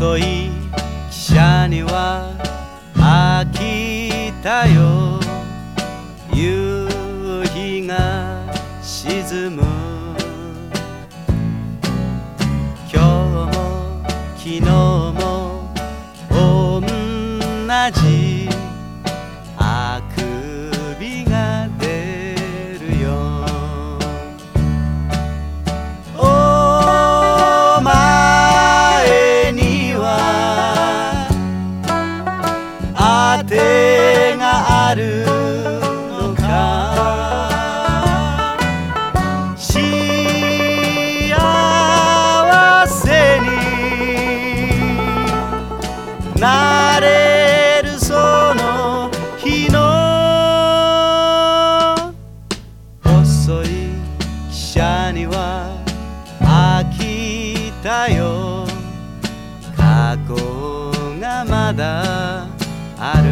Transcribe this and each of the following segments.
遅い汽車には飽きたよ。夕日が沈む。今日も昨日なれるその日の細い汽車には飽きたよ。過去がまだある。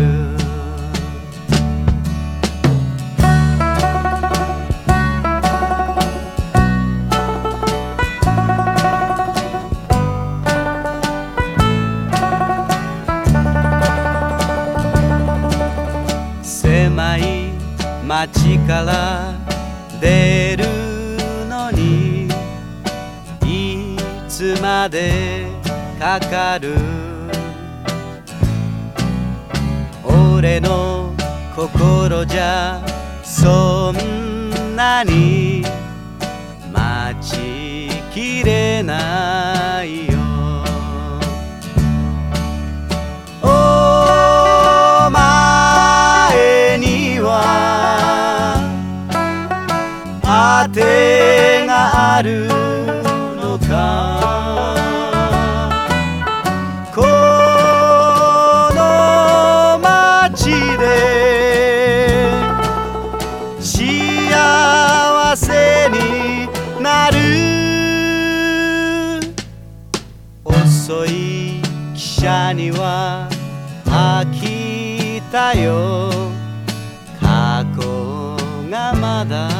街から出るのにいつまでかかる。俺の心じゃそんなに待ちきれない。当てがあるのかこの街で幸せになる。遅い汽車には飽きたよ。過去がまだ